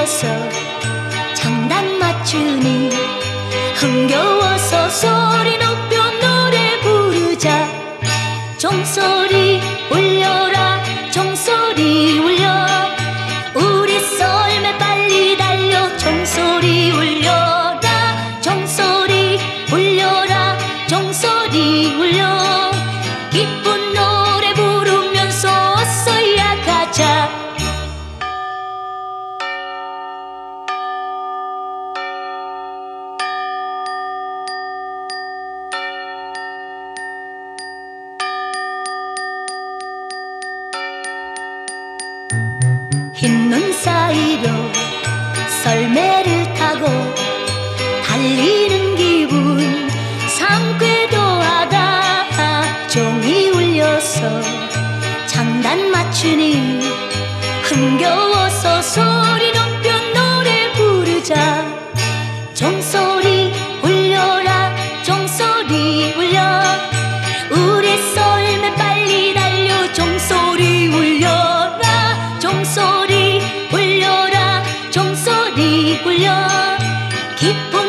울려서 장단 맞추니 흥겨워서 소리 높여 노래 부르자. 종소리 울려라 종소리 울려 흰 눈 사이로 썰매를 타고 달리는 기분. 상쾌도 하다 종이 울려서 장단 맞추니 흥겨워서 소리 높여 노래 부르자. 종소 노래 부르